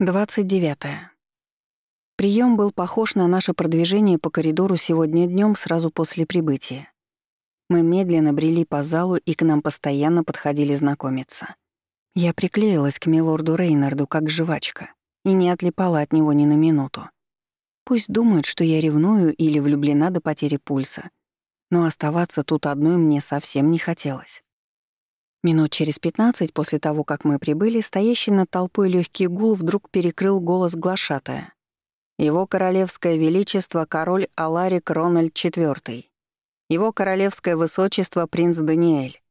29. Прием был похож на наше продвижение по коридору сегодня днем сразу после прибытия. Мы медленно брели по залу, и к нам постоянно подходили знакомиться. Я приклеилась к милорду Рейнарду как жвачка и не отлипала от него ни на минуту. Пусть думают, что я ревную или влюблена до потери пульса, но оставаться тут одной мне совсем не хотелось. Минут через пятнадцать после того, как мы прибыли, стоящий над толпой легкий гул вдруг перекрыл голос глашатая. Его королевское величество — король Аларик Рональд IV. Его королевское высочество — принц Даниэль.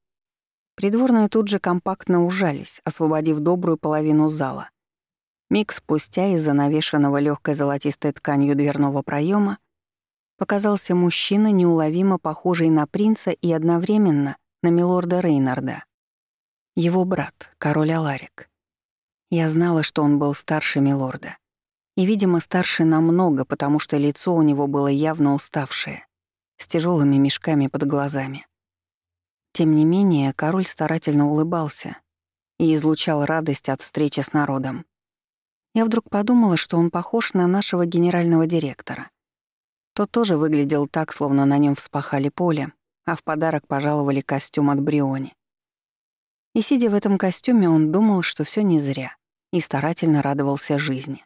Придворные тут же компактно ужались, освободив добрую половину зала. Миг спустя из-за навешанного легкой золотистой тканью дверного проема показался мужчина, неуловимо похожий на принца и одновременно на милорда Рейнарда. Его брат, король Аларик. Я знала, что он был старше милорда. И, видимо, старше намного, потому что лицо у него было явно уставшее, с тяжелыми мешками под глазами. Тем не менее, король старательно улыбался и излучал радость от встречи с народом. Я вдруг подумала, что он похож на нашего генерального директора. Тот тоже выглядел так, словно на нем вспахали поле, а в подарок пожаловали костюм от Бриони. И сидя в этом костюме, он думал, что все не зря, и старательно радовался жизни.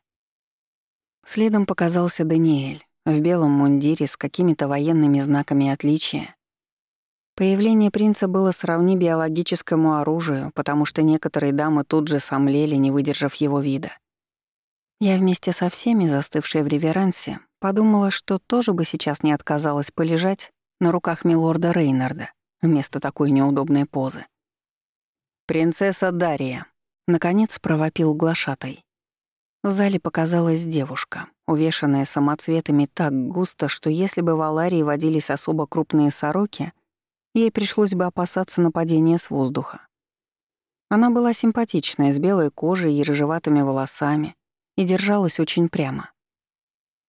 Следом показался Даниэль в белом мундире с какими-то военными знаками отличия. Появление принца было сравни биологическому оружию, потому что некоторые дамы тут же сомлели, не выдержав его вида. Я вместе со всеми, застывшие в реверансе, подумала, что тоже бы сейчас не отказалась полежать на руках милорда Рейнарда вместо такой неудобной позы. «Принцесса Дария», — наконец провопил глашатай. В зале показалась девушка, увешанная самоцветами так густо, что если бы в Аларии водились особо крупные сороки, ей пришлось бы опасаться нападения с воздуха. Она была симпатичная, с белой кожей и рыжеватыми волосами, и держалась очень прямо.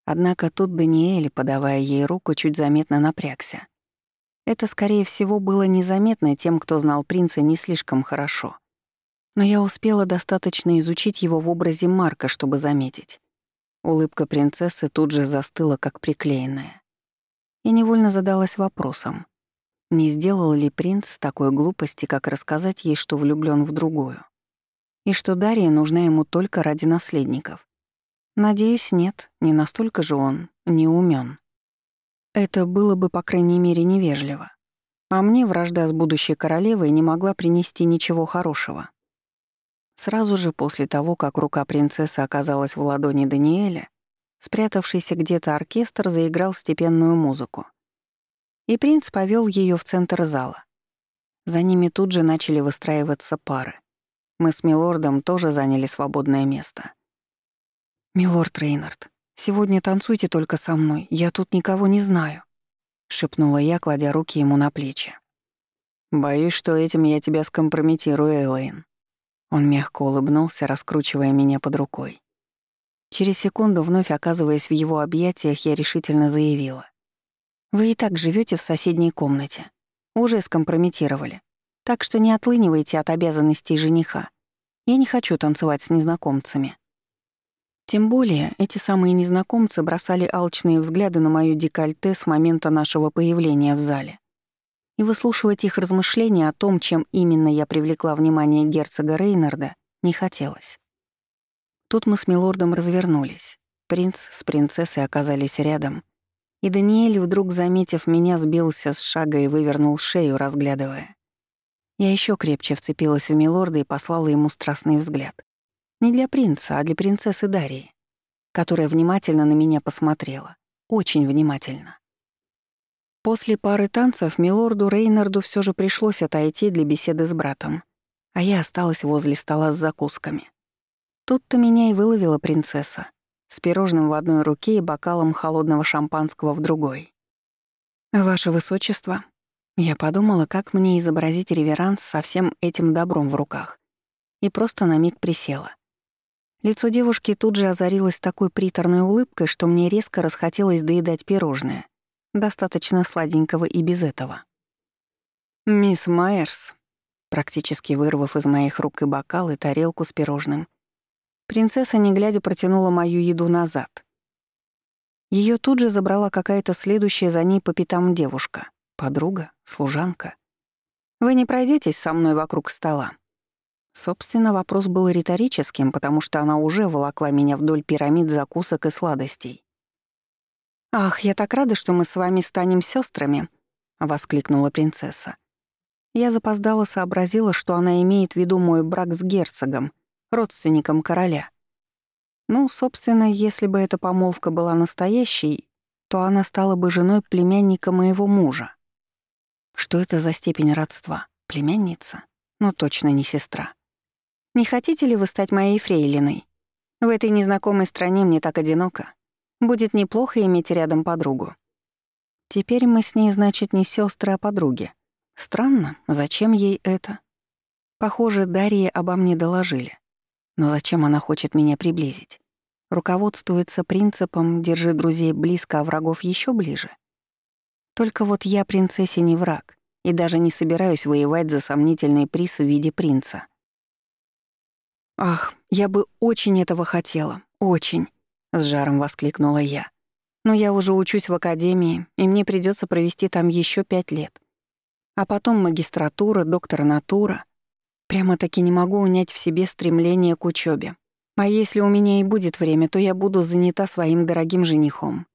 Однако тут Даниэль, подавая ей руку, чуть заметно напрягся. Это, скорее всего, было незаметно тем, кто знал принца не слишком хорошо. Но я успела достаточно изучить его в образе Марка, чтобы заметить. Улыбка принцессы тут же застыла, как приклеенная. И невольно задалась вопросом, не сделал ли принц такой глупости, как рассказать ей, что влюблён в другую? И что Дарья нужна ему только ради наследников? Надеюсь, нет, не настолько же он не умён. Это было бы, по крайней мере, невежливо. А мне вражда с будущей королевой не могла принести ничего хорошего. Сразу же после того, как рука принцессы оказалась в ладони Даниэля, спрятавшийся где-то оркестр заиграл степенную музыку. И принц повел ее в центр зала. За ними тут же начали выстраиваться пары. Мы с милордом тоже заняли свободное место. «Милорд Рейнард, Сегодня танцуйте только со мной, я тут никого не знаю», — шепнула я, кладя руки ему на плечи. «Боюсь, что этим я тебя скомпрометирую, Элейн». Он мягко улыбнулся, раскручивая меня под рукой. Через секунду, вновь оказываясь в его объятиях, я решительно заявила. «Вы и так живете в соседней комнате. Уже скомпрометировали. Так что не отлынивайте от обязанностей жениха. Я не хочу танцевать с незнакомцами». Тем более, эти самые незнакомцы бросали алчные взгляды на мою декольте с момента нашего появления в зале. И выслушивать их размышления о том, чем именно я привлекла внимание герцога Рейнарда, не хотелось. Тут мы с милордом развернулись. Принц с принцессой оказались рядом. И Даниэль, вдруг заметив меня, сбился с шага и вывернул шею, разглядывая. Я еще крепче вцепилась в милорда и послала ему страстный взгляд. Не для принца, а для принцессы Дарьи, которая внимательно на меня посмотрела. Очень внимательно. После пары танцев милорду Рейнарду все же пришлось отойти для беседы с братом, а я осталась возле стола с закусками. Тут-то меня и выловила принцесса, с пирожным в одной руке и бокалом холодного шампанского в другой. «Ваше высочество», я подумала, как мне изобразить реверанс со всем этим добром в руках, и просто на миг присела. Лицо девушки тут же озарилось такой приторной улыбкой, что мне резко расхотелось доедать пирожное. Достаточно сладенького и без этого. «Мисс Майерс», практически вырвав из моих рук и бокал, и тарелку с пирожным, Принцесса, не глядя, протянула мою еду назад. Ее тут же забрала какая-то следующая за ней по пятам девушка. Подруга, служанка. «Вы не пройдетесь со мной вокруг стола?» Собственно, вопрос был риторическим, потому что она уже волокла меня вдоль пирамид закусок и сладостей. «Ах, я так рада, что мы с вами станем сестрами, воскликнула принцесса. Я запоздала сообразила, что она имеет в виду мой брак с герцогом, родственником короля. Ну, собственно, если бы эта помолвка была настоящей, то она стала бы женой племянника моего мужа. Что это за степень родства? Племянница? Ну, точно не сестра. Не хотите ли вы стать моей фрейлиной? В этой незнакомой стране мне так одиноко. Будет неплохо иметь рядом подругу. Теперь мы с ней, значит, не сестры, а подруги. Странно, зачем ей это? Похоже, Дарье обо мне доложили. Но зачем она хочет меня приблизить? Руководствуется принципом «держи друзей близко, а врагов еще ближе». Только вот я принцессе не враг и даже не собираюсь воевать за сомнительный приз в виде принца. «Ах, я бы очень этого хотела, очень», — с жаром воскликнула я. «Но я уже учусь в академии, и мне придется провести там еще пять лет. А потом магистратура, докторнатура. Прямо-таки не могу унять в себе стремление к учебе. А если у меня и будет время, то я буду занята своим дорогим женихом».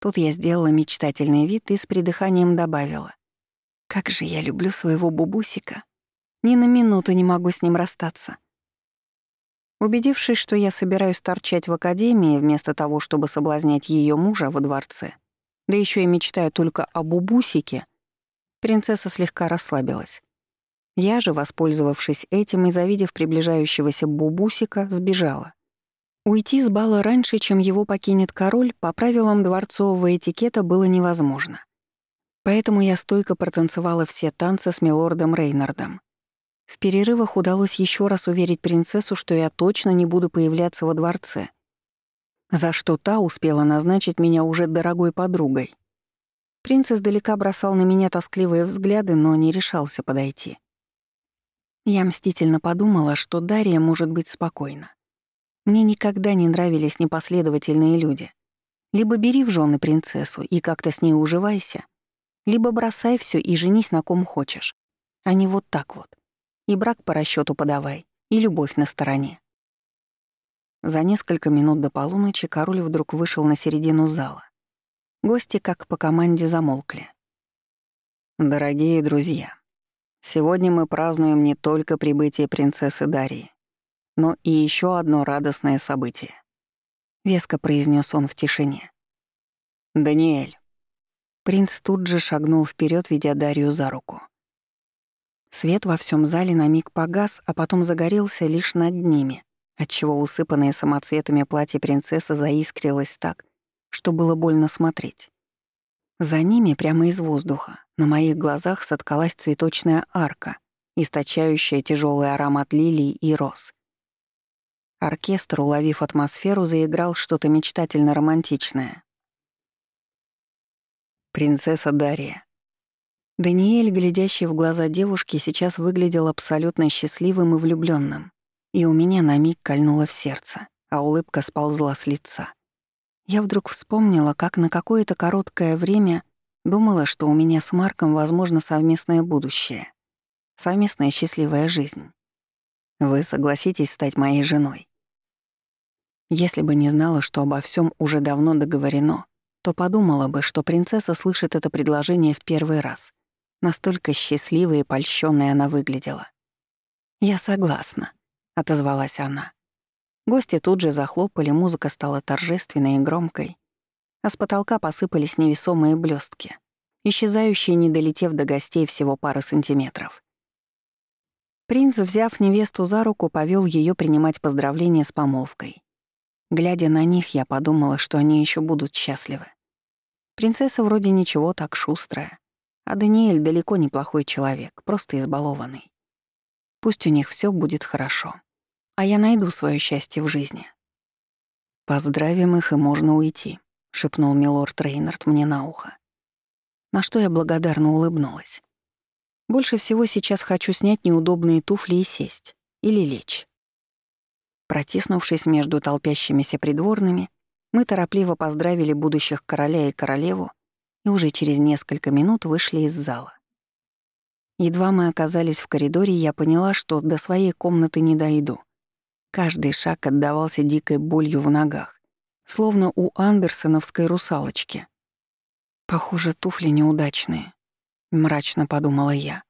Тут я сделала мечтательный вид и с придыханием добавила. «Как же я люблю своего бубусика. Ни на минуту не могу с ним расстаться». Убедившись, что я собираюсь торчать в академии вместо того, чтобы соблазнять ее мужа во дворце, да еще и мечтаю только о бубусике, Принцесса слегка расслабилась. Я же, воспользовавшись этим и завидев приближающегося бубусика, сбежала. Уйти с бала раньше, чем его покинет король, по правилам дворцового этикета было невозможно. Поэтому я стойко протанцевала все танцы с милордом Рейнардом. В перерывах удалось еще раз уверить принцессу, что я точно не буду появляться во дворце, за что та успела назначить меня уже дорогой подругой. Принц издалека бросал на меня тоскливые взгляды, но не решался подойти. Я мстительно подумала, что Дарья может быть спокойна. Мне никогда не нравились непоследовательные люди. Либо бери в жены принцессу и как-то с ней уживайся, либо бросай все и женись на ком хочешь, а не вот так вот. И брак по расчету подавай, и любовь на стороне. За несколько минут до полуночи король вдруг вышел на середину зала. Гости, как по команде, замолкли. «Дорогие друзья, сегодня мы празднуем не только прибытие принцессы Дарьи, но и еще одно радостное событие», — веско произнес он в тишине. «Даниэль». Принц тут же шагнул вперед, ведя Дарью за руку. Свет во всем зале на миг погас, а потом загорелся лишь над ними, отчего усыпанное самоцветами платье принцессы заискрилось так, что было больно смотреть. За ними, прямо из воздуха, на моих глазах соткалась цветочная арка, источающая тяжелый аромат лилий и роз. Оркестр, уловив атмосферу, заиграл что-то мечтательно романтичное. Принцесса Дарья. Даниэль, глядящий в глаза девушки, сейчас выглядел абсолютно счастливым и влюбленным, и у меня на миг кольнуло в сердце, а улыбка сползла с лица. Я вдруг вспомнила, как на какое-то короткое время думала, что у меня с Марком возможно совместное будущее, совместная счастливая жизнь. Вы согласитесь стать моей женой? Если бы не знала, что обо всем уже давно договорено, то подумала бы, что принцесса слышит это предложение в первый раз. Настолько счастливой и польщённой она выглядела. «Я согласна», — отозвалась она. Гости тут же захлопали, музыка стала торжественной и громкой, а с потолка посыпались невесомые блестки, исчезающие, не долетев до гостей всего пары сантиметров. Принц, взяв невесту за руку, повел ее принимать поздравления с помолвкой. Глядя на них, я подумала, что они еще будут счастливы. Принцесса вроде ничего так шустрая, а Даниэль далеко неплохой человек, просто избалованный. Пусть у них все будет хорошо а я найду свое счастье в жизни. «Поздравим их, и можно уйти», — шепнул милорд Рейнард мне на ухо. На что я благодарно улыбнулась. Больше всего сейчас хочу снять неудобные туфли и сесть. Или лечь. Протиснувшись между толпящимися придворными, мы торопливо поздравили будущих короля и королеву и уже через несколько минут вышли из зала. Едва мы оказались в коридоре, я поняла, что до своей комнаты не дойду. Каждый шаг отдавался дикой болью в ногах, словно у андерсоновской русалочки. «Похоже, туфли неудачные», — мрачно подумала я.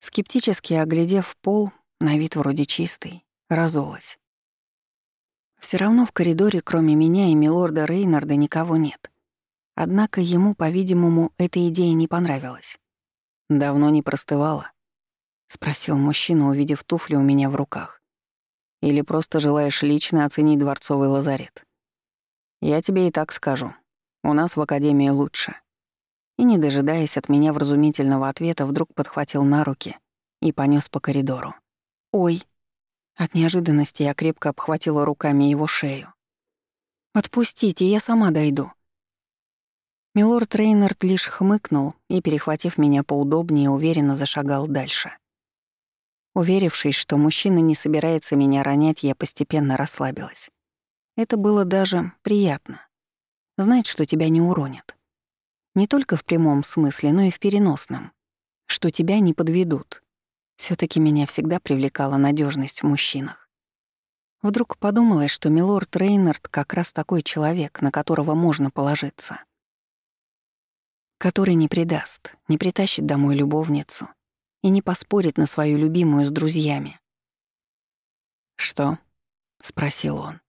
Скептически оглядев пол, на вид вроде чистый, разулась. Все равно в коридоре, кроме меня и милорда Рейнарда, никого нет. Однако ему, по-видимому, эта идея не понравилась. «Давно не простывала?» — спросил мужчина, увидев туфли у меня в руках. «Или просто желаешь лично оценить дворцовый лазарет?» «Я тебе и так скажу. У нас в Академии лучше». И, не дожидаясь от меня вразумительного ответа, вдруг подхватил на руки и понёс по коридору. «Ой!» От неожиданности я крепко обхватила руками его шею. «Отпустите, я сама дойду», Милорд Рейнард лишь хмыкнул и, перехватив меня поудобнее, уверенно зашагал дальше. Уверившись, что мужчина не собирается меня ронять, я постепенно расслабилась. Это было даже приятно. Знать, что тебя не уронят. Не только в прямом смысле, но и в переносном. Что тебя не подведут. все таки меня всегда привлекала надежность в мужчинах. Вдруг подумалось, что милорд Рейнард как раз такой человек, на которого можно положиться который не предаст, не притащит домой любовницу и не поспорит на свою любимую с друзьями. «Что?» — спросил он.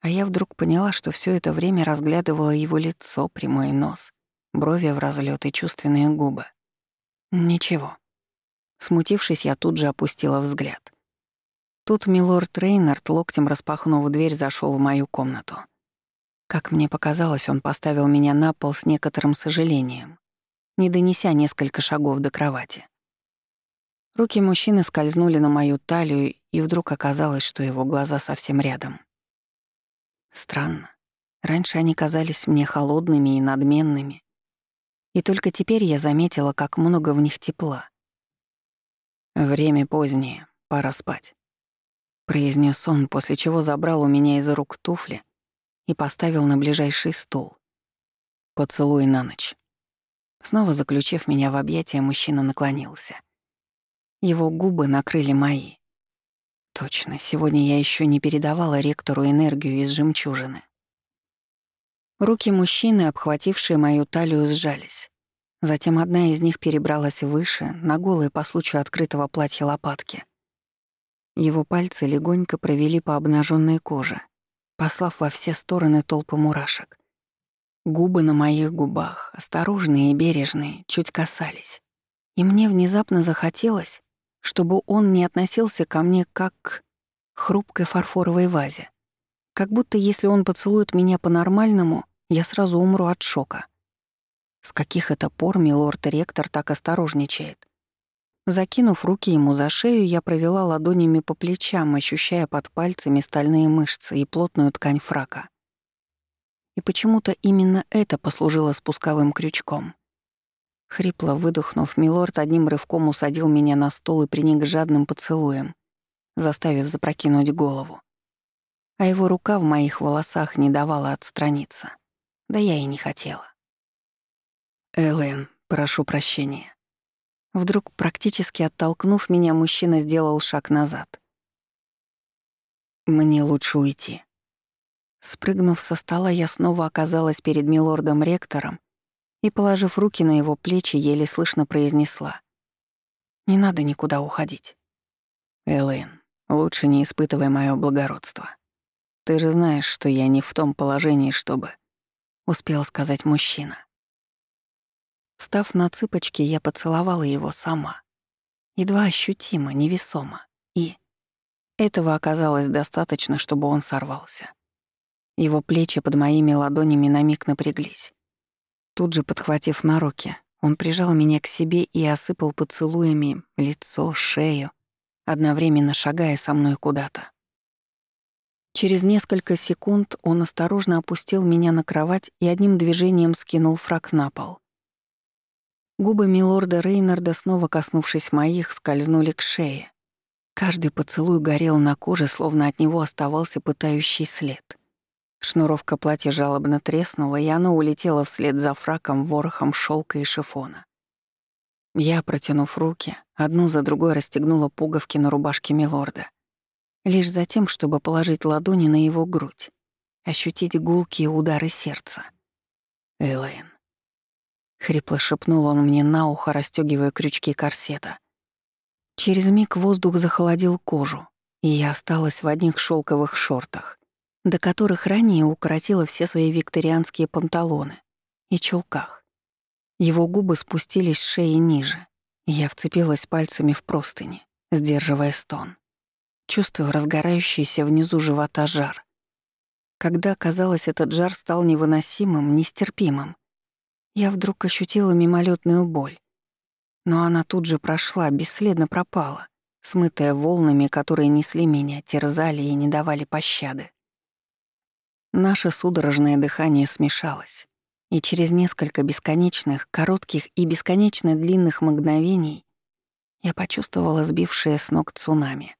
А я вдруг поняла, что все это время разглядывала его лицо, прямой нос, брови в разлет и чувственные губы. Ничего. Смутившись, я тут же опустила взгляд. Тут милорд Рейнард, локтем распахнув дверь, зашел в мою комнату. Как мне показалось, он поставил меня на пол с некоторым сожалением, не донеся несколько шагов до кровати. Руки мужчины скользнули на мою талию, и вдруг оказалось, что его глаза совсем рядом. Странно. Раньше они казались мне холодными и надменными. И только теперь я заметила, как много в них тепла. «Время позднее, пора спать», — произнес он, после чего забрал у меня из рук туфли и поставил на ближайший стул. «Поцелуй на ночь». Снова заключив меня в объятия, мужчина наклонился. Его губы накрыли мои. Точно, сегодня я еще не передавала ректору энергию из жемчужины. Руки мужчины, обхватившие мою талию, сжались. Затем одна из них перебралась выше, на голые по случаю открытого платья лопатки. Его пальцы легонько провели по обнаженной коже, послав во все стороны толпы мурашек. Губы на моих губах, осторожные и бережные, чуть касались. И мне внезапно захотелось, чтобы он не относился ко мне как к хрупкой фарфоровой вазе. Как будто если он поцелует меня по-нормальному, я сразу умру от шока. С каких это пор милорд-ректор так осторожничает? Закинув руки ему за шею, я провела ладонями по плечам, ощущая под пальцами стальные мышцы и плотную ткань фрака. И почему-то именно это послужило спусковым крючком. Хрипло выдохнув, милорд одним рывком усадил меня на стол и приник жадным поцелуем, заставив запрокинуть голову. А его рука в моих волосах не давала отстраниться. Да я и не хотела. «Элэм, прошу прощения», Вдруг, практически оттолкнув меня, мужчина сделал шаг назад. «Мне лучше уйти». Спрыгнув со стола, я снова оказалась перед милордом-ректором и, положив руки на его плечи, еле слышно произнесла. «Не надо никуда уходить». «Элэйн, лучше не испытывай моё благородство. Ты же знаешь, что я не в том положении, чтобы...» — успел сказать мужчина. Став на цыпочки, я поцеловала его сама. Едва ощутимо, невесомо. И этого оказалось достаточно, чтобы он сорвался. Его плечи под моими ладонями на миг напряглись. Тут же, подхватив на руки, он прижал меня к себе и осыпал поцелуями лицо, шею, одновременно шагая со мной куда-то. Через несколько секунд он осторожно опустил меня на кровать и одним движением скинул фрак на пол. Губы милорда Рейнарда, снова коснувшись моих, скользнули к шее. Каждый поцелуй горел на коже, словно от него оставался пытающий след. Шнуровка платья жалобно треснула, и оно улетело вслед за фраком, ворохом шелка и шифона. Я, протянув руки, одну за другой расстегнула пуговки на рубашке Милорда. Лишь за тем, чтобы положить ладони на его грудь, ощутить гулкие удары сердца. «Элэйн». Хрипло шепнул он мне на ухо, расстёгивая крючки корсета. Через миг воздух захолодил кожу, и я осталась в одних шелковых шортах, до которых ранее укоротила все свои викторианские панталоны, и чулках. Его губы спустились с шеи ниже, и я вцепилась пальцами в простыни, сдерживая стон. Чувствую разгорающийся внизу живота жар. Когда, казалось, этот жар стал невыносимым, нестерпимым, я вдруг ощутила мимолетную боль. Но она тут же прошла, бесследно пропала, смытая волнами, которые несли меня, терзали и не давали пощады. Наше судорожное дыхание смешалось, и через несколько бесконечных, коротких и бесконечно длинных мгновений я почувствовала сбившее с ног цунами,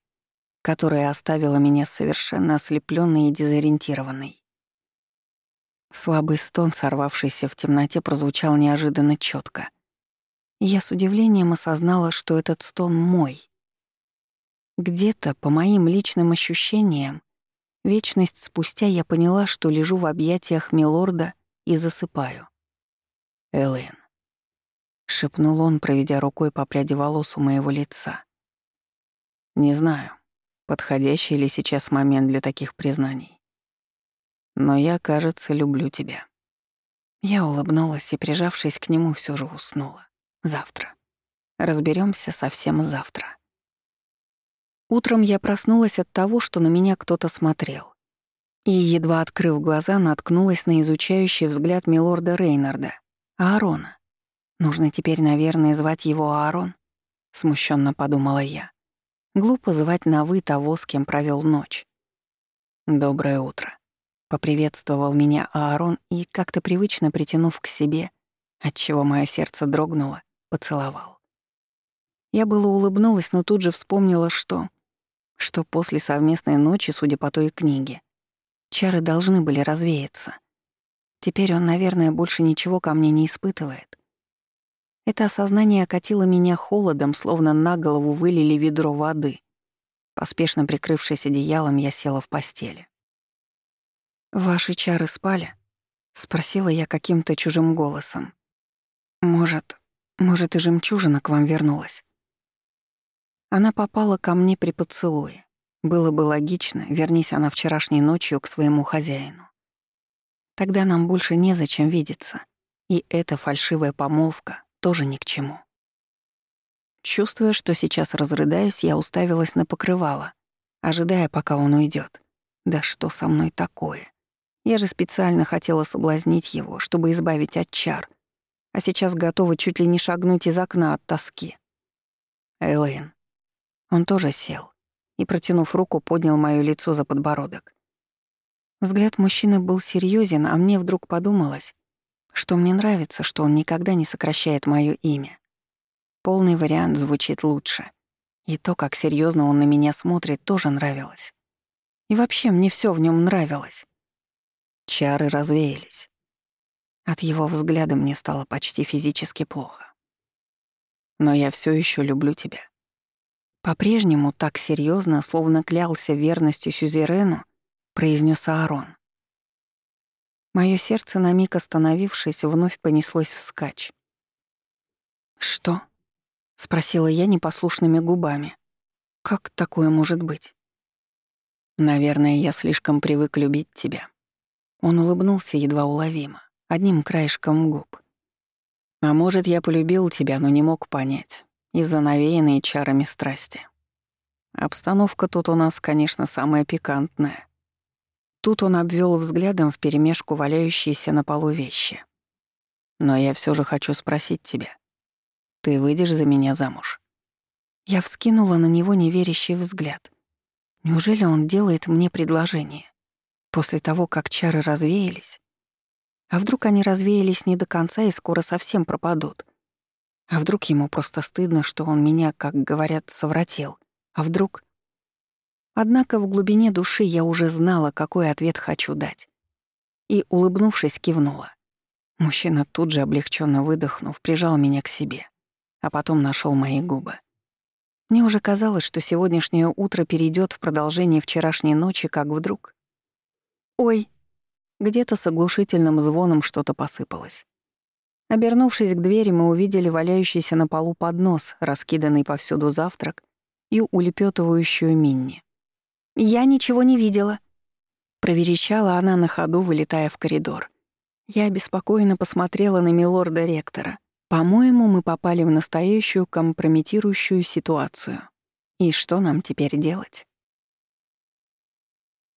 которое оставило меня совершенно ослепленной и дезориентированной. Слабый стон, сорвавшийся в темноте, прозвучал неожиданно четко. я с удивлением осознала, что этот стон мой. Где-то, по моим личным ощущениям, вечность спустя я поняла, что лежу в объятиях милорда и засыпаю. Элэйн. Шепнул он, проведя рукой по пряди волос у моего лица. Не знаю, подходящий ли сейчас момент для таких признаний. Но я, кажется, люблю тебя. Я улыбнулась и, прижавшись к нему, все же уснула. Завтра. Разберемся совсем завтра. Утром я проснулась от того, что на меня кто-то смотрел. И, едва открыв глаза, наткнулась на изучающий взгляд милорда Рейнарда, Аарона. Нужно теперь, наверное, звать его Аарон, смущенно подумала я. Глупо звать на «вы» того, с кем провел ночь. «Доброе утро», — поприветствовал меня Аарон и, как-то привычно притянув к себе, отчего мое сердце дрогнуло, поцеловал. Я было улыбнулась, но тут же вспомнила, что... Что после совместной ночи, судя по той книге, Чары должны были развеяться. Теперь он, наверное, больше ничего ко мне не испытывает. Это осознание окатило меня холодом, словно на голову вылили ведро воды. Поспешно прикрывшись одеялом, я села в постели. «Ваши чары спали?» — спросила я каким-то чужим голосом. «Может, может, и жемчужина к вам вернулась?» Она попала ко мне при поцелуе. Было бы логично, вернись она вчерашней ночью к своему хозяину. Тогда нам больше незачем видеться, и эта фальшивая помолвка тоже ни к чему. Чувствуя, что сейчас разрыдаюсь, я уставилась на покрывало, ожидая, пока он уйдет. Да что со мной такое? Я же специально хотела соблазнить его, чтобы избавить от чар, а сейчас готова чуть ли не шагнуть из окна от тоски. Элэйн. Он тоже сел, и, протянув руку, поднял моё лицо за подбородок. Взгляд мужчины был серьезен, а мне вдруг подумалось, что мне нравится, что он никогда не сокращает моё имя. Полный вариант звучит лучше. И то, как серьезно он на меня смотрит, тоже нравилось. И вообще мне все в нем нравилось. Чары развеялись. От его взгляда мне стало почти физически плохо. Но я все еще люблю тебя. По-прежнему так серьезно, словно клялся верностью сюзерену, произнес Аарон. Мое сердце, на миг остановившись, вновь понеслось вскачь. «Что?» — спросила я непослушными губами. «Как такое может быть?» «Наверное, я слишком привык любить тебя». Он улыбнулся едва уловимо, одним краешком губ. «А может, я полюбил тебя, но не мог понять из-за навеянной чарами страсти. Обстановка тут у нас, конечно, самая пикантная. Тут он обвел взглядом вперемешку валяющиеся на полу вещи. Но я все же хочу спросить тебя. Ты выйдешь за меня замуж? Я вскинула на него неверящий взгляд. Неужели он делает мне предложение? После того, как чары развеялись? А вдруг они развеялись не до конца и скоро совсем пропадут? А вдруг ему просто стыдно, что он меня, как говорят, совратил, А вдруг? Однако в глубине души я уже знала, какой ответ хочу дать. И, улыбнувшись, кивнула. Мужчина тут же, облегченно выдохнув, прижал меня к себе, а потом нашел мои губы. Мне уже казалось, что сегодняшнее утро перейдет в продолжение вчерашней ночи, как вдруг. «Ой!» Где-то с оглушительным звоном что-то посыпалось. Обернувшись к двери, мы увидели валяющийся на полу поднос, раскиданный повсюду завтрак, и улепетывающую Минни. «Я ничего не видела», — проверещала она на ходу, вылетая в коридор. Я обеспокоенно посмотрела на милорда-ректора — по-моему, мы попали в настоящую компрометирующую ситуацию. И что нам теперь делать?